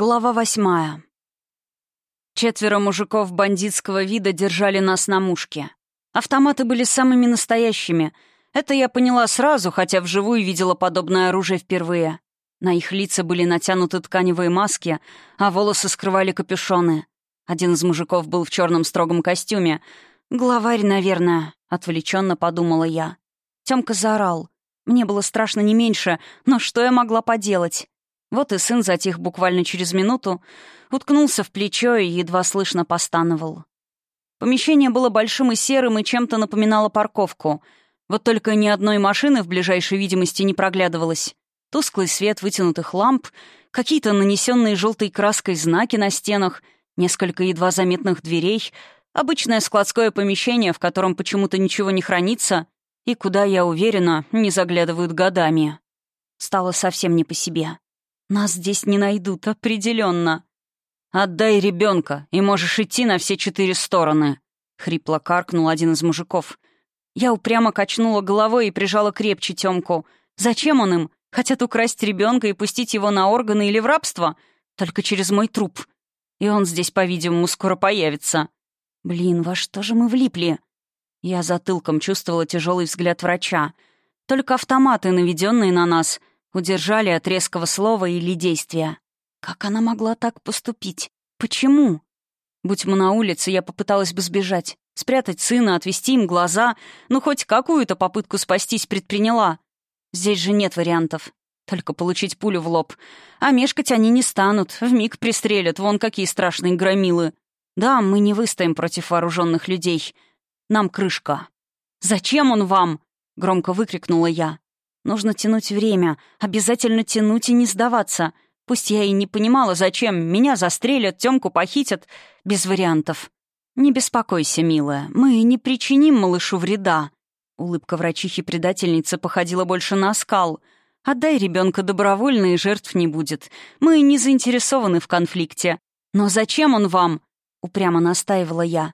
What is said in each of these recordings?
Глава восьмая. Четверо мужиков бандитского вида держали нас на мушке. Автоматы были самыми настоящими. Это я поняла сразу, хотя вживую видела подобное оружие впервые. На их лица были натянуты тканевые маски, а волосы скрывали капюшоны. Один из мужиков был в черном строгом костюме. «Главарь, наверное», — отвлеченно подумала я. Тёмка заорал. Мне было страшно не меньше, но что я могла поделать? Вот и сын затих буквально через минуту, уткнулся в плечо и едва слышно постановал. Помещение было большим и серым и чем-то напоминало парковку. Вот только ни одной машины в ближайшей видимости не проглядывалось. Тусклый свет вытянутых ламп, какие-то нанесенные желтой краской знаки на стенах, несколько едва заметных дверей, обычное складское помещение, в котором почему-то ничего не хранится и куда, я уверена, не заглядывают годами. Стало совсем не по себе. Нас здесь не найдут, определенно. Отдай ребенка, и можешь идти на все четыре стороны, хрипло каркнул один из мужиков. Я упрямо качнула головой и прижала крепче темку. Зачем он им? Хотят украсть ребенка и пустить его на органы или в рабство? Только через мой труп. И он здесь, по-видимому, скоро появится. Блин, во что же мы влипли? Я затылком чувствовала тяжелый взгляд врача. Только автоматы, наведенные на нас, удержали от резкого слова или действия. Как она могла так поступить? Почему? Будь мы на улице, я попыталась бы сбежать. Спрятать сына, отвести им глаза, Но ну, хоть какую-то попытку спастись предприняла. Здесь же нет вариантов. Только получить пулю в лоб. А мешкать они не станут, вмиг пристрелят, вон какие страшные громилы. Да, мы не выстоим против вооруженных людей. Нам крышка. «Зачем он вам?» — громко выкрикнула я. Нужно тянуть время, обязательно тянуть и не сдаваться. Пусть я и не понимала, зачем. Меня застрелят, Тёмку похитят. Без вариантов. «Не беспокойся, милая, мы не причиним малышу вреда». Улыбка врачихи-предательницы походила больше на оскал. «Отдай ребенка добровольно, и жертв не будет. Мы не заинтересованы в конфликте. Но зачем он вам?» — упрямо настаивала я.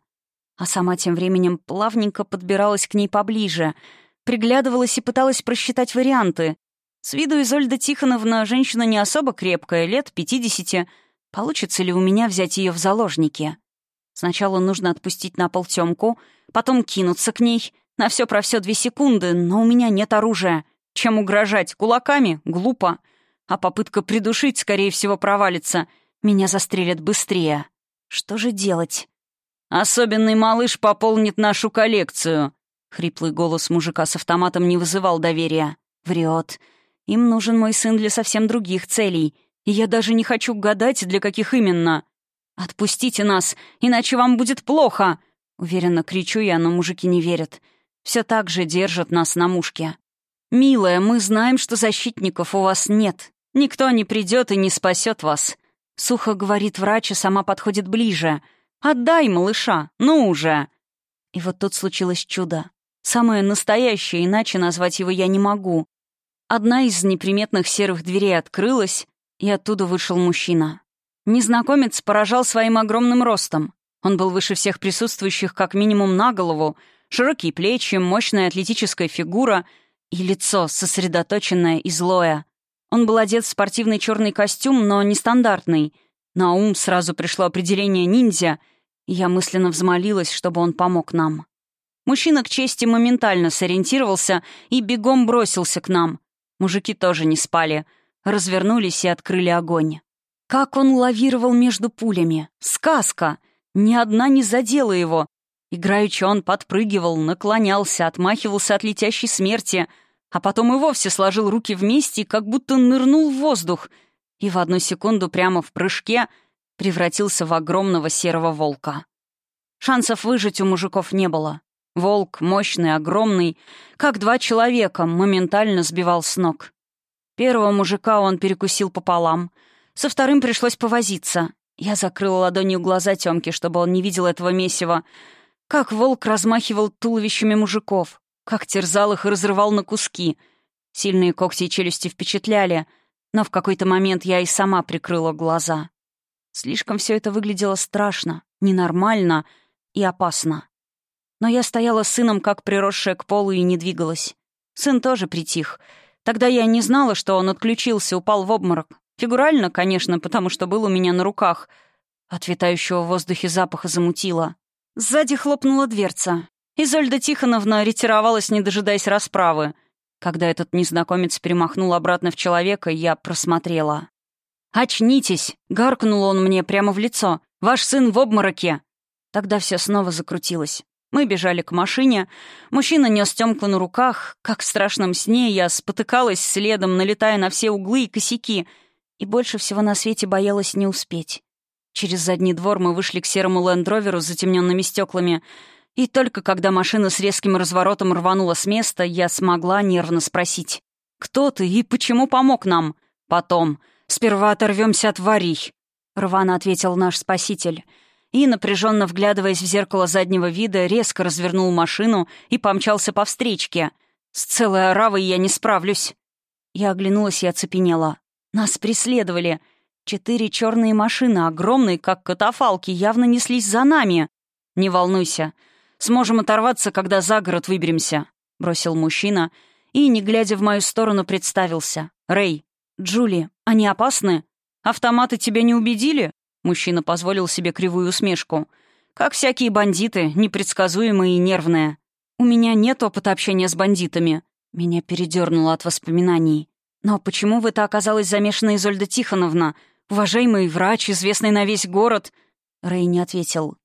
А сама тем временем плавненько подбиралась к ней поближе — приглядывалась и пыталась просчитать варианты. С виду Изольда Тихоновна женщина не особо крепкая, лет 50. Получится ли у меня взять ее в заложники? Сначала нужно отпустить на пол Тёмку, потом кинуться к ней. На все про все две секунды, но у меня нет оружия. Чем угрожать? Кулаками? Глупо. А попытка придушить, скорее всего, провалится. Меня застрелят быстрее. Что же делать? «Особенный малыш пополнит нашу коллекцию», Хриплый голос мужика с автоматом не вызывал доверия. «Врет. Им нужен мой сын для совсем других целей. И я даже не хочу гадать, для каких именно. Отпустите нас, иначе вам будет плохо!» Уверенно кричу я, но мужики не верят. Все так же держат нас на мушке. «Милая, мы знаем, что защитников у вас нет. Никто не придет и не спасет вас». Сухо говорит врач и сама подходит ближе. «Отдай малыша, ну уже!» И вот тут случилось чудо. Самое настоящее, иначе назвать его я не могу. Одна из неприметных серых дверей открылась, и оттуда вышел мужчина. Незнакомец поражал своим огромным ростом. Он был выше всех присутствующих как минимум на голову, широкие плечи, мощная атлетическая фигура и лицо, сосредоточенное и злое. Он был одет в спортивный черный костюм, но нестандартный. На ум сразу пришло определение «ниндзя», и я мысленно взмолилась, чтобы он помог нам. Мужчина к чести моментально сориентировался и бегом бросился к нам. Мужики тоже не спали. Развернулись и открыли огонь. Как он лавировал между пулями! Сказка! Ни одна не задела его. Играючи он подпрыгивал, наклонялся, отмахивался от летящей смерти, а потом и вовсе сложил руки вместе как будто нырнул в воздух и в одну секунду прямо в прыжке превратился в огромного серого волка. Шансов выжить у мужиков не было. Волк, мощный, огромный, как два человека, моментально сбивал с ног. Первого мужика он перекусил пополам. Со вторым пришлось повозиться. Я закрыла ладонью глаза Тёмки, чтобы он не видел этого месива. Как волк размахивал туловищами мужиков, как терзал их и разрывал на куски. Сильные когти и челюсти впечатляли, но в какой-то момент я и сама прикрыла глаза. Слишком все это выглядело страшно, ненормально и опасно но я стояла с сыном, как приросшая к полу, и не двигалась. Сын тоже притих. Тогда я не знала, что он отключился, упал в обморок. Фигурально, конечно, потому что был у меня на руках. От в воздухе запаха замутило. Сзади хлопнула дверца. Изольда Тихоновна ретировалась, не дожидаясь расправы. Когда этот незнакомец перемахнул обратно в человека, я просмотрела. «Очнитесь!» — гаркнул он мне прямо в лицо. «Ваш сын в обмороке!» Тогда все снова закрутилось. Мы бежали к машине. Мужчина нес Тёмку на руках. Как в страшном сне я спотыкалась следом, налетая на все углы и косяки. И больше всего на свете боялась не успеть. Через задний двор мы вышли к серому лендроверу с затемненными стеклами. И только когда машина с резким разворотом рванула с места, я смогла нервно спросить. «Кто ты и почему помог нам?» «Потом. Сперва оторвемся от варий», — рвано ответил наш спаситель и, напряженно вглядываясь в зеркало заднего вида, резко развернул машину и помчался по встречке. «С целой оравой я не справлюсь!» Я оглянулась и оцепенела. «Нас преследовали!» Четыре черные машины, огромные, как катафалки, явно неслись за нами. «Не волнуйся. Сможем оторваться, когда за город выберемся», — бросил мужчина и, не глядя в мою сторону, представился. «Рэй, Джули, они опасны? Автоматы тебя не убедили?» Мужчина позволил себе кривую усмешку. «Как всякие бандиты, непредсказуемые и нервные. У меня нет опыта общения с бандитами». Меня передернуло от воспоминаний. «Но почему в это оказалась замешана Изольда Тихоновна? Уважаемый врач, известный на весь город?» Рэй не ответил.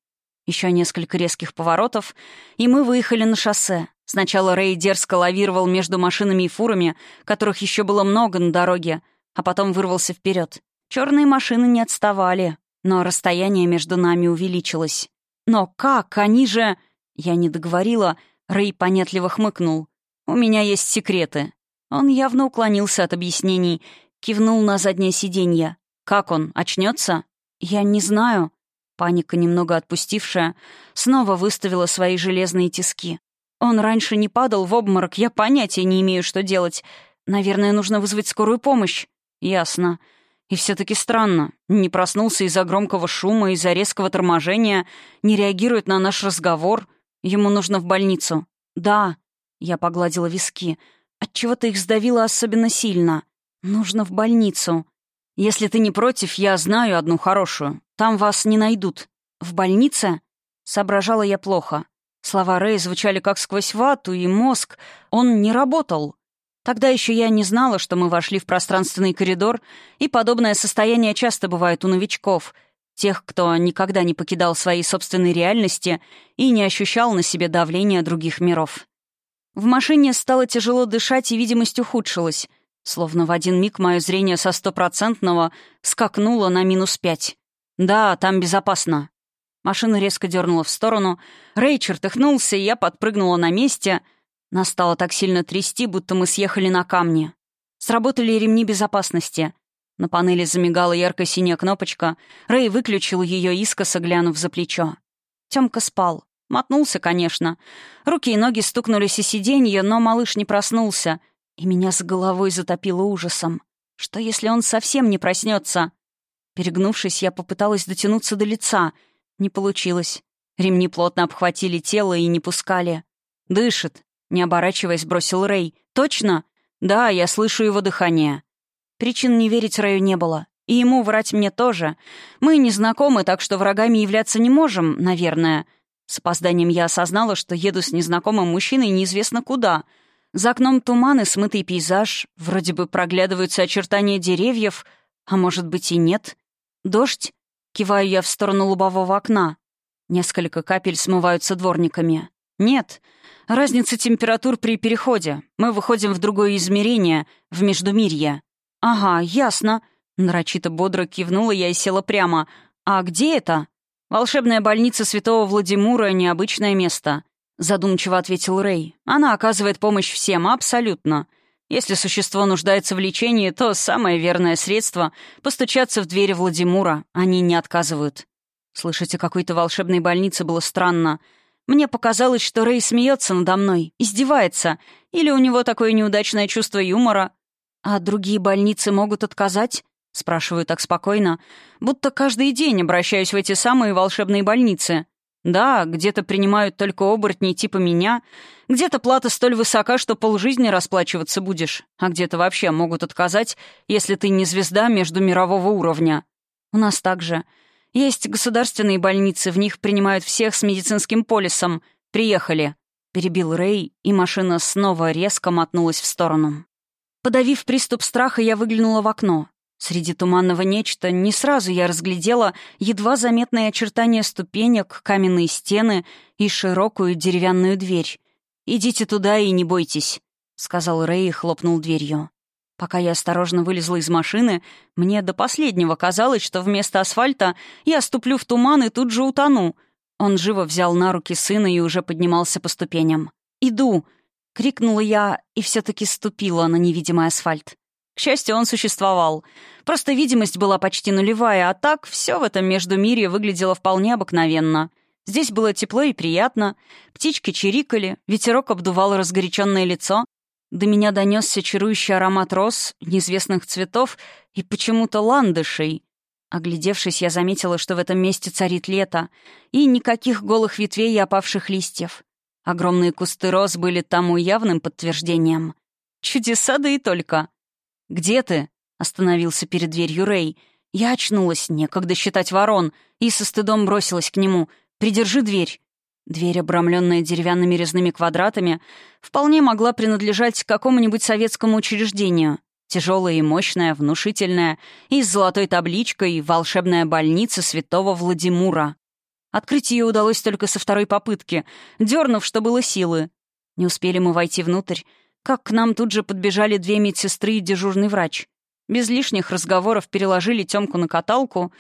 Еще несколько резких поворотов, и мы выехали на шоссе. Сначала Рэй дерзко лавировал между машинами и фурами, которых еще было много на дороге, а потом вырвался вперед. Черные машины не отставали, но расстояние между нами увеличилось. «Но как? Они же...» Я не договорила, Рэй понятливо хмыкнул. «У меня есть секреты». Он явно уклонился от объяснений, кивнул на заднее сиденье. «Как он? Очнется?» «Я не знаю». Паника, немного отпустившая, снова выставила свои железные тиски. «Он раньше не падал в обморок, я понятия не имею, что делать. Наверное, нужно вызвать скорую помощь». «Ясно. И все-таки странно. Не проснулся из-за громкого шума, из-за резкого торможения, не реагирует на наш разговор. Ему нужно в больницу. «Да», — я погладила виски. Отчего-то их сдавило особенно сильно. «Нужно в больницу». «Если ты не против, я знаю одну хорошую. Там вас не найдут». «В больнице?» — соображала я плохо. Слова Рэя звучали как сквозь вату, и мозг... Он не работал. Тогда еще я не знала, что мы вошли в пространственный коридор, и подобное состояние часто бывает у новичков, тех, кто никогда не покидал своей собственной реальности и не ощущал на себе давления других миров. В машине стало тяжело дышать, и видимость ухудшилась, словно в один миг мое зрение со стопроцентного скакнуло на минус пять. «Да, там безопасно». Машина резко дернула в сторону. Рейчер тыхнулся, и я подпрыгнула на месте — нас стало так сильно трясти, будто мы съехали на камни. Сработали ремни безопасности. На панели замигала ярко-синяя кнопочка. Рэй выключил ее искоса, глянув за плечо. Темка спал. Мотнулся, конечно. Руки и ноги стукнулись о сиденье, но малыш не проснулся. И меня с головой затопило ужасом. Что, если он совсем не проснется? Перегнувшись, я попыталась дотянуться до лица. Не получилось. Ремни плотно обхватили тело и не пускали. «Дышит», не оборачиваясь, бросил Рэй. «Точно? Да, я слышу его дыхание». Причин не верить Раю не было. И ему врать мне тоже. Мы не знакомы, так что врагами являться не можем, наверное. С опозданием я осознала, что еду с незнакомым мужчиной неизвестно куда. За окном туман и смытый пейзаж. Вроде бы проглядываются очертания деревьев, а может быть и нет. Дождь? Киваю я в сторону лобового окна. Несколько капель смываются дворниками. Нет. Разница температур при переходе. Мы выходим в другое измерение, в Междумирье. Ага, ясно. Нарочито бодро кивнула я и села прямо. А где это? Волшебная больница Святого Владимира — необычное место. Задумчиво ответил Рэй. Она оказывает помощь всем, абсолютно. Если существо нуждается в лечении, то самое верное средство — постучаться в двери Владимира. Они не отказывают. Слышите, о какой-то волшебной больнице было странно — мне показалось, что Рэй смеется надо мной, издевается, или у него такое неудачное чувство юмора. «А другие больницы могут отказать?» — спрашиваю так спокойно, будто каждый день обращаюсь в эти самые волшебные больницы. Да, где-то принимают только оборотни типа меня, где-то плата столь высока, что полжизни расплачиваться будешь, а где-то вообще могут отказать, если ты не звезда между мирового уровня. У нас также. Есть государственные больницы, в них принимают всех с медицинским полисом. Приехали!» Перебил Рэй, и машина снова резко мотнулась в сторону. Подавив приступ страха, я выглянула в окно. Среди туманного нечто не сразу я разглядела едва заметные очертания ступенек, каменные стены и широкую деревянную дверь. «Идите туда и не бойтесь», — сказал Рэй и хлопнул дверью. Пока я осторожно вылезла из машины, мне до последнего казалось, что вместо асфальта я ступлю в туман и тут же утону. Он живо взял на руки сына и уже поднимался по ступеням. «Иду!» — крикнула я и все-таки ступила на невидимый асфальт. К счастью, он существовал. Просто видимость была почти нулевая, а так все в этом междумирье выглядело вполне обыкновенно. Здесь было тепло и приятно, птички чирикали, ветерок обдувал разгоряченное лицо, до меня донесся чарующий аромат роз, неизвестных цветов и почему-то ландышей. Оглядевшись, я заметила, что в этом месте царит лето, и никаких голых ветвей и опавших листьев. Огромные кусты роз были тому явным подтверждением. «Чудеса, да и только!» «Где ты?» — остановился перед дверью Рэй. Я очнулась, некогда считать ворон, и со стыдом бросилась к нему. «Придержи дверь!» Дверь, обрамленная деревянными резными квадратами, вполне могла принадлежать какому-нибудь советскому учреждению. Тяжелая и мощная, внушительная, и с золотой табличкой «Волшебная больница святого Владимира». Открыть ее удалось только со второй попытки, дернув, что было силы. Не успели мы войти внутрь, как к нам тут же подбежали две медсестры и дежурный врач. Без лишних разговоров переложили Тёмку на каталку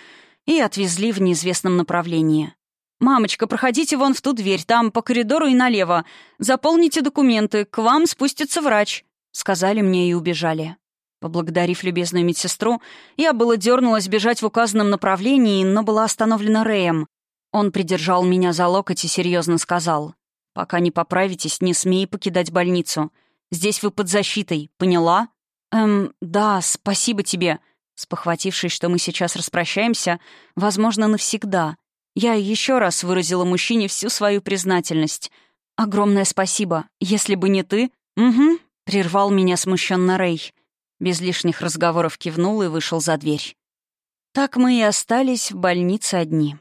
и отвезли в неизвестном направлении. «Мамочка, проходите вон в ту дверь, там, по коридору и налево. Заполните документы, к вам спустится врач», — сказали мне и убежали. Поблагодарив любезную медсестру, я было дернулась бежать в указанном направлении, но была остановлена Рэем. Он придержал меня за локоть и серьезно сказал. «Пока не поправитесь, не смей покидать больницу. Здесь вы под защитой, поняла?» «Эм, да, спасибо тебе», — спохватившись, что мы сейчас распрощаемся, возможно, навсегда — я еще раз выразила мужчине всю свою признательность. «Огромное спасибо. Если бы не ты...» «Угу», — прервал меня смущенно Рэй. Без лишних разговоров кивнул и вышел за дверь. Так мы и остались в больнице одни.